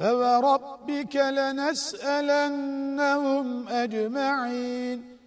فوربك لنسألنهم أجمعين